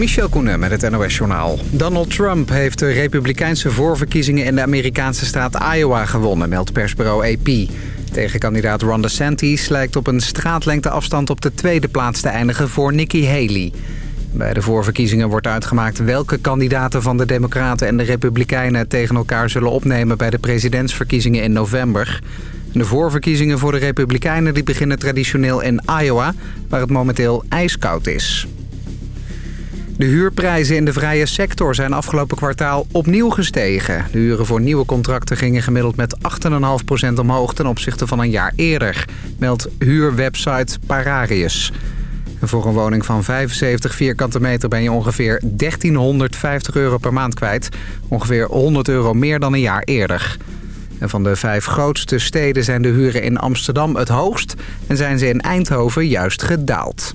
Michel Koenen met het NOS-journaal. Donald Trump heeft de republikeinse voorverkiezingen in de Amerikaanse staat Iowa gewonnen, meldt persbureau AP. Tegenkandidaat Ron DeSantis lijkt op een straatlengte afstand op de tweede plaats te eindigen voor Nikki Haley. Bij de voorverkiezingen wordt uitgemaakt welke kandidaten van de Democraten en de Republikeinen tegen elkaar zullen opnemen bij de presidentsverkiezingen in november. De voorverkiezingen voor de Republikeinen die beginnen traditioneel in Iowa, waar het momenteel ijskoud is. De huurprijzen in de vrije sector zijn afgelopen kwartaal opnieuw gestegen. De huren voor nieuwe contracten gingen gemiddeld met 8,5% omhoog ten opzichte van een jaar eerder, meldt huurwebsite Pararius. voor een woning van 75 vierkante meter ben je ongeveer 1350 euro per maand kwijt. Ongeveer 100 euro meer dan een jaar eerder. En van de vijf grootste steden zijn de huren in Amsterdam het hoogst... en zijn ze in Eindhoven juist gedaald.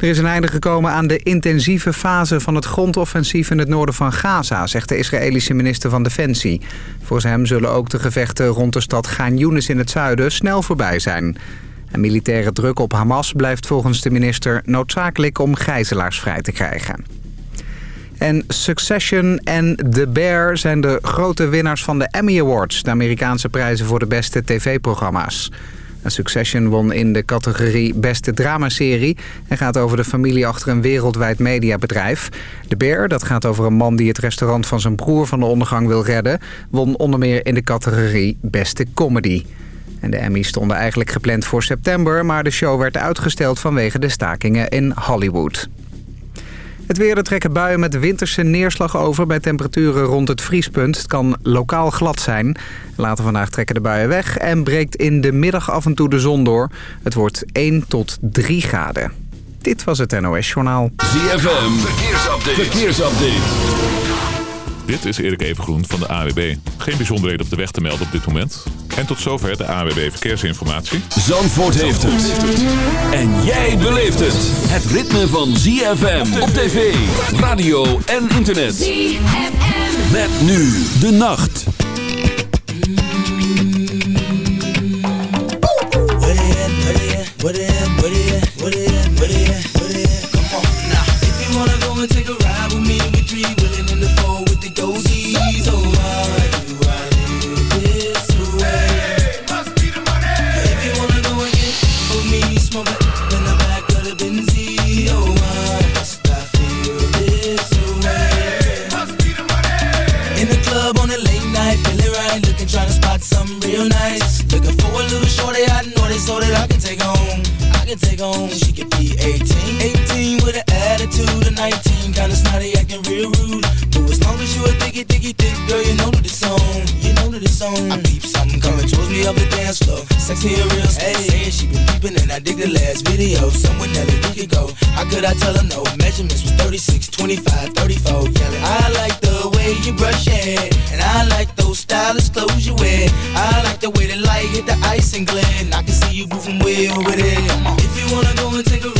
Er is een einde gekomen aan de intensieve fase van het grondoffensief in het noorden van Gaza, zegt de Israëlische minister van Defensie. Volgens hem zullen ook de gevechten rond de stad Gaan Yunis in het zuiden snel voorbij zijn. En militaire druk op Hamas blijft volgens de minister noodzakelijk om gijzelaars vrij te krijgen. En Succession en The Bear zijn de grote winnaars van de Emmy Awards... de Amerikaanse prijzen voor de beste tv-programma's. Succession won in de categorie Beste Dramaserie... en gaat over de familie achter een wereldwijd mediabedrijf. The Bear, dat gaat over een man die het restaurant van zijn broer van de ondergang wil redden... won onder meer in de categorie Beste Comedy. En de Emmys stonden eigenlijk gepland voor september... maar de show werd uitgesteld vanwege de stakingen in Hollywood. Het weer, er trekken buien met winterse neerslag over bij temperaturen rond het vriespunt. Het kan lokaal glad zijn. Later vandaag trekken de buien weg en breekt in de middag af en toe de zon door. Het wordt 1 tot 3 graden. Dit was het NOS Journaal. ZFM, verkeersupdate. verkeersupdate. Dit is Erik Evengroen van de AWB. Geen bijzonderheden op de weg te melden op dit moment. En tot zover de AWB Verkeersinformatie. Zandvoort heeft het. En jij beleeft het. Het ritme van ZFM op tv, radio en internet. ZFM. Met nu de nacht. and of the dance floor. Sexy and real. Hey. Saying she been peeping and I dig the last video. Somewhere Nelly, we you could go. How could I tell her no? Measurements was 36, 25, 34. Yelling. I like the way you brush your hair. And I like those stylish clothes you wear. I like the way the light hit the ice and glint. I can see you moving way over there. If you wanna go and take a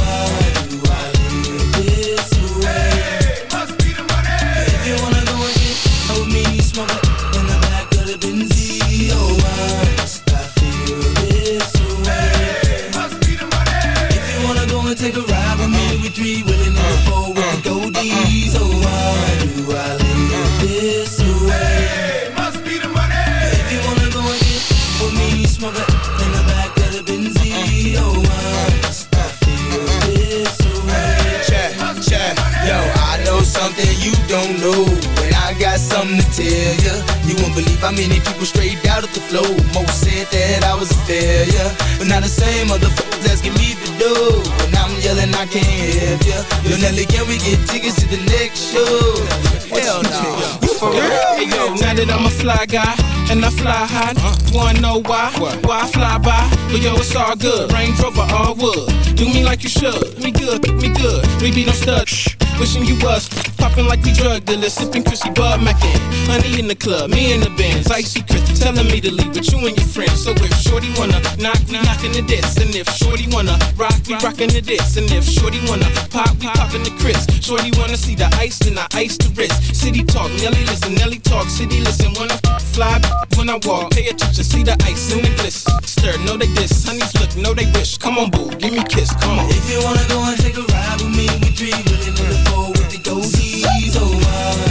something to tell ya. You won't believe how many people strayed out of the flow. Most said that I was a failure. But now the same motherfuckers asking me for dough. And I'm yelling, I can't help ya. Yo, Nelly, can we get tickets to the next show? Hell no. You for real? Hey, yo, now that I'm a fly guy and I fly high, wanna know why? Why I fly by? But yo, it's all good. Range Rover, all wood. Do me like you should. Me good, me good. We be no stud. Wishing you was popping like we drug dealers, sipping Chrissy Bud Mackin. Honey in the club, me in the Benz, icy Chris telling me to leave with you and your friends. So if Shorty wanna knock, we knockin' the diss, and if Shorty wanna rock, we rockin' the diss, and if Shorty wanna pop, we poppin' the Chris. Shorty wanna see the ice, then I ice the wrist. City talk, Nelly listen, Nelly talk, city listen. When I fly, when I walk, pay attention, see the ice in the bliss. Stir, know they diss, honeys look, know they wish. Come on, boo, give me kiss, come on. If you wanna go and take a ride with me, we three in the four with the dozies. Oh,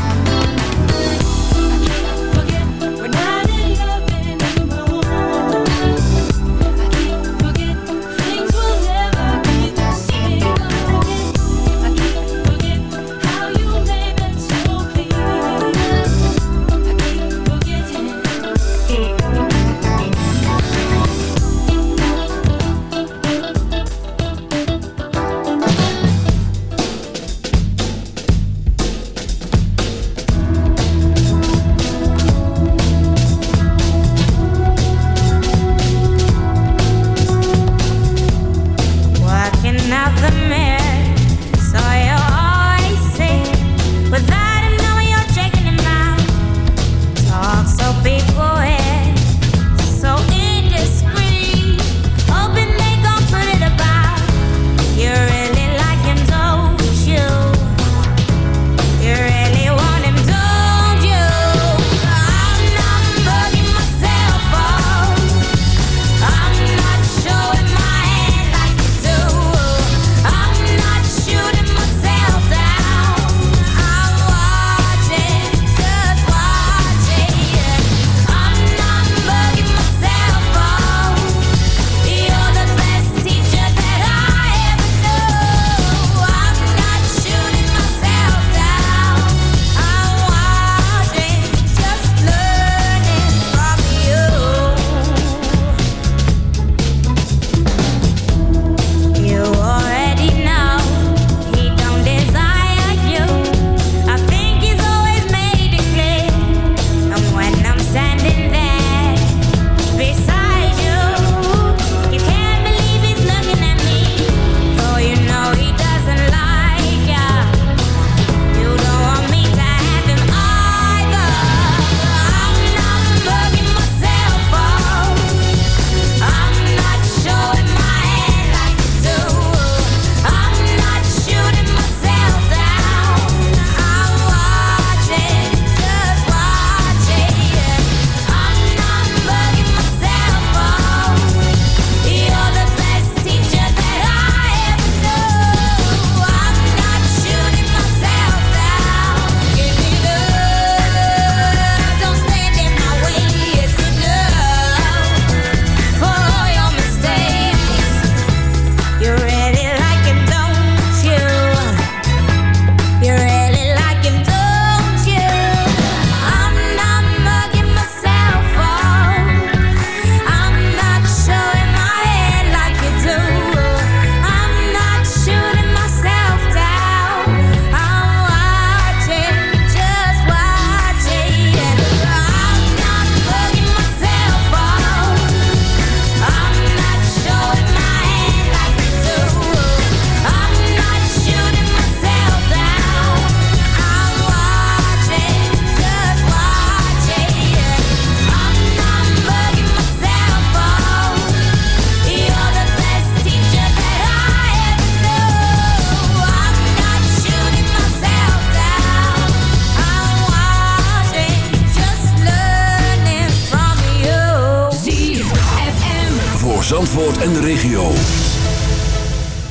En de regio.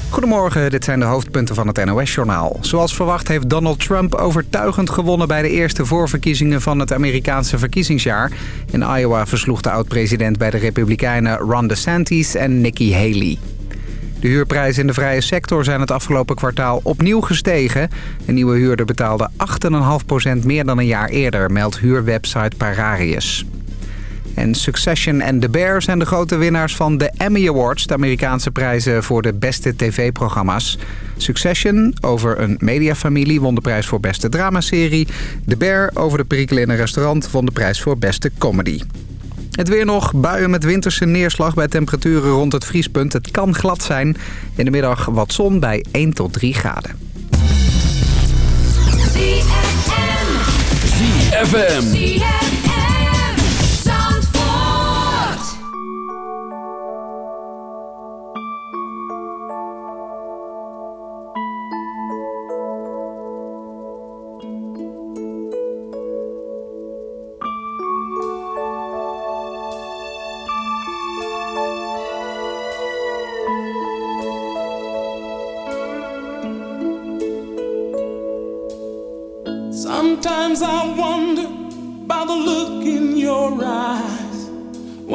Goedemorgen, dit zijn de hoofdpunten van het NOS-journaal. Zoals verwacht heeft Donald Trump overtuigend gewonnen... bij de eerste voorverkiezingen van het Amerikaanse verkiezingsjaar. In Iowa versloeg de oud-president bij de Republikeinen Ron DeSantis en Nikki Haley. De huurprijzen in de vrije sector zijn het afgelopen kwartaal opnieuw gestegen. Een nieuwe huurder betaalde 8,5% meer dan een jaar eerder, meldt huurwebsite Pararius. En Succession en The Bear zijn de grote winnaars van de Emmy Awards... de Amerikaanse prijzen voor de beste tv-programma's. Succession over een mediafamilie won de prijs voor beste dramaserie. The Bear over de perikelen in een restaurant won de prijs voor beste comedy. Het weer nog, buien met winterse neerslag bij temperaturen rond het vriespunt. Het kan glad zijn. In de middag wat zon bij 1 tot 3 graden. ZFM.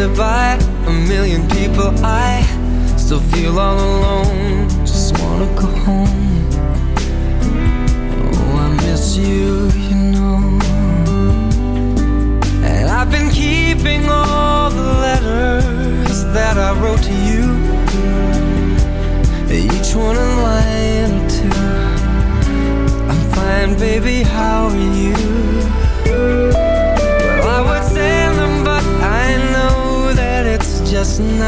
Surrounded by a million people, I still feel all alone. Just wanna go home.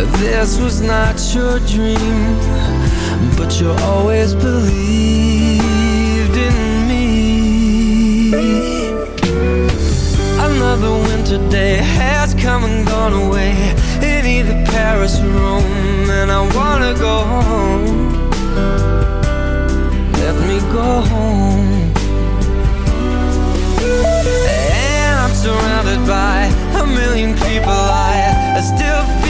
This was not your dream, but you always believed in me. Another winter day has come and gone away in either Paris or Rome, and I wanna go home. Let me go home. And I'm surrounded by a million people. I, still feel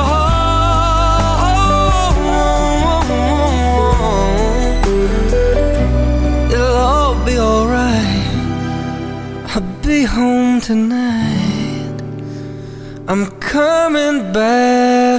home tonight. I'm coming back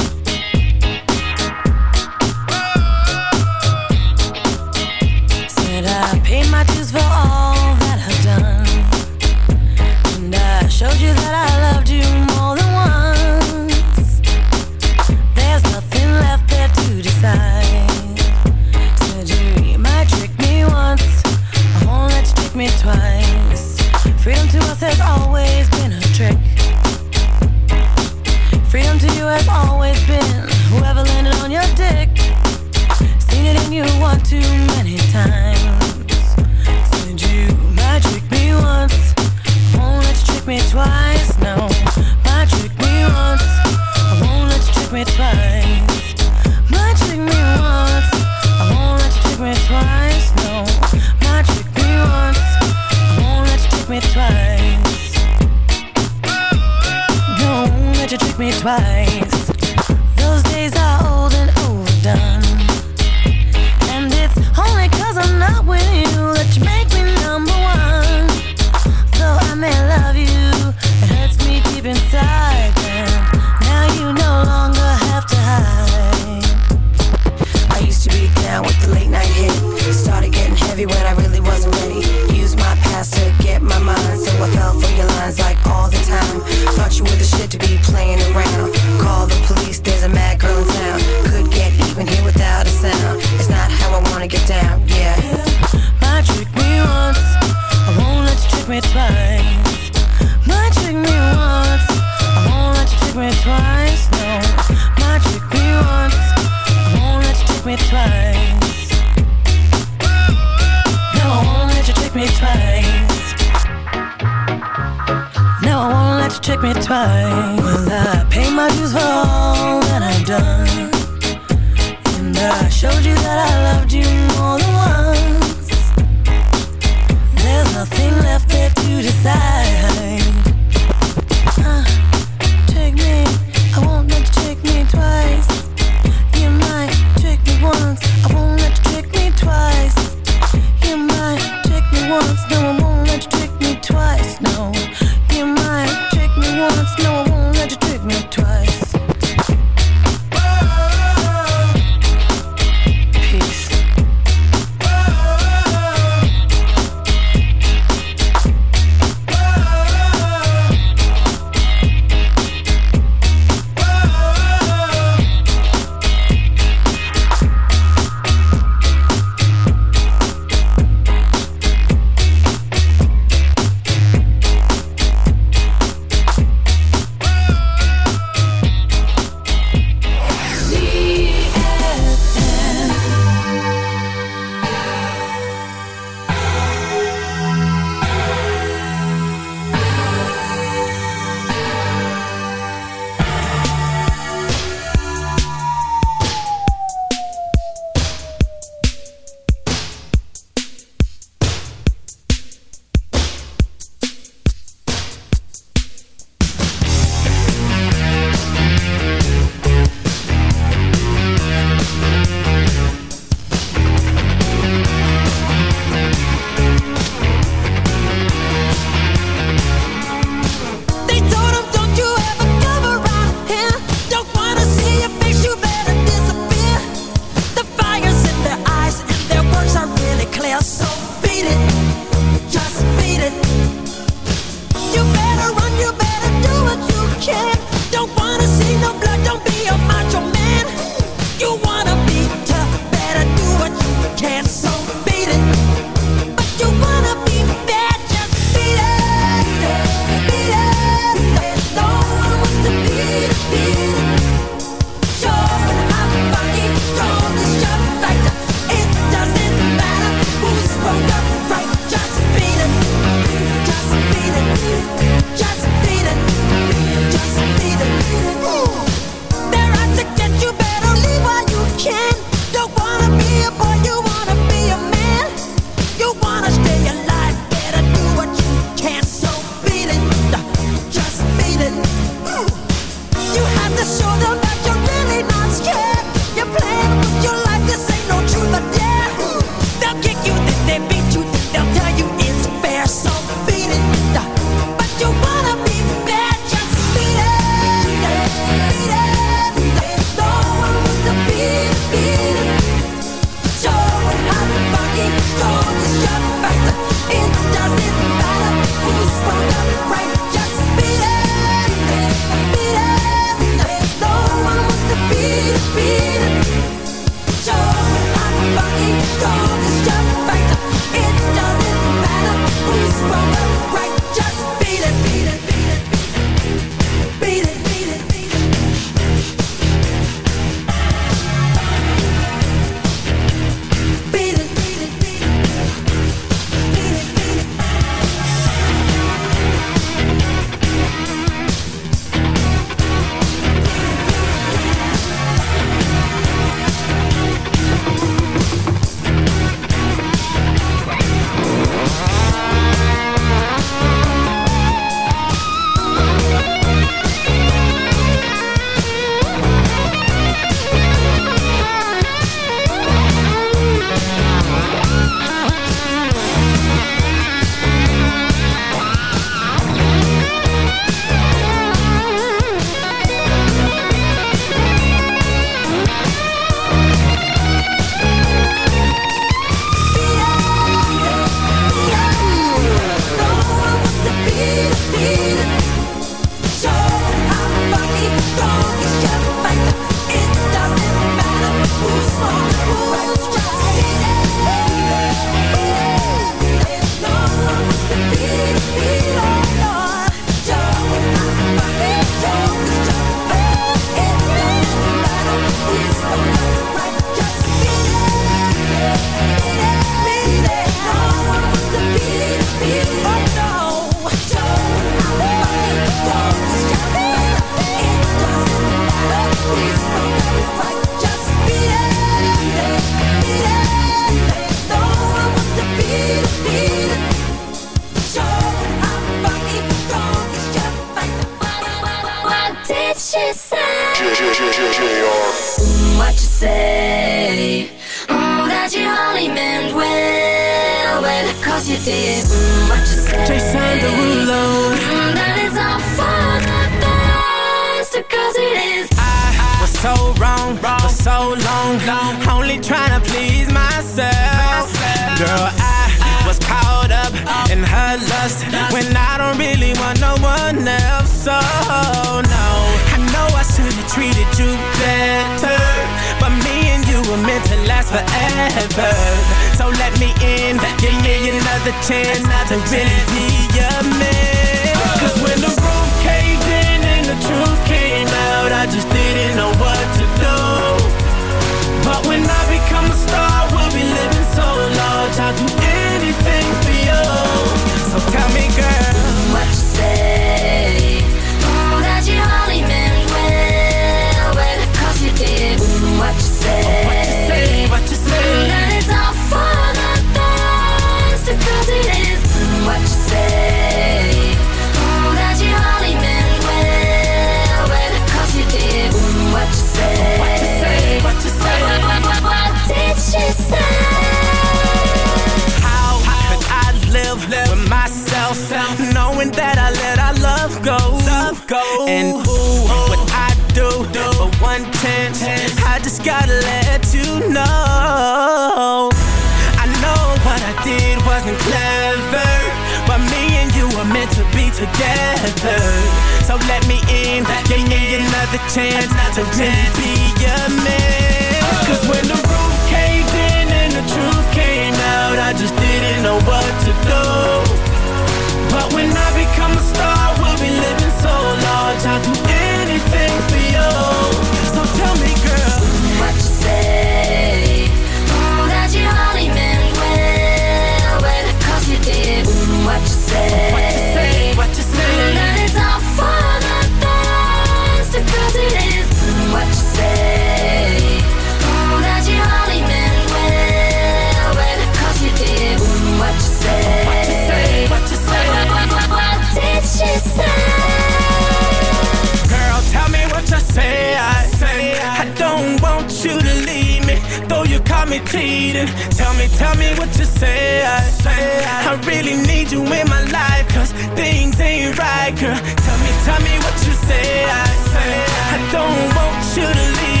like her. Tell me, tell me what you say. I say I don't want you to leave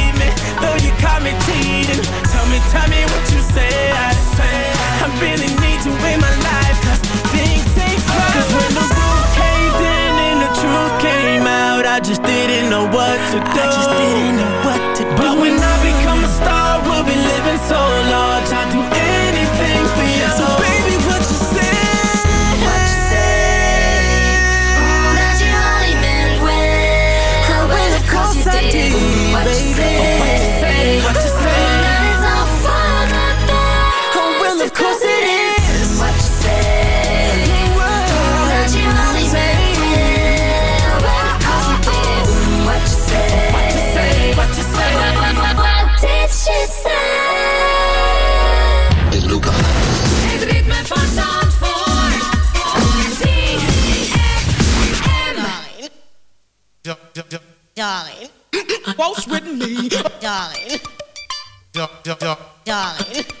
Devam edelim.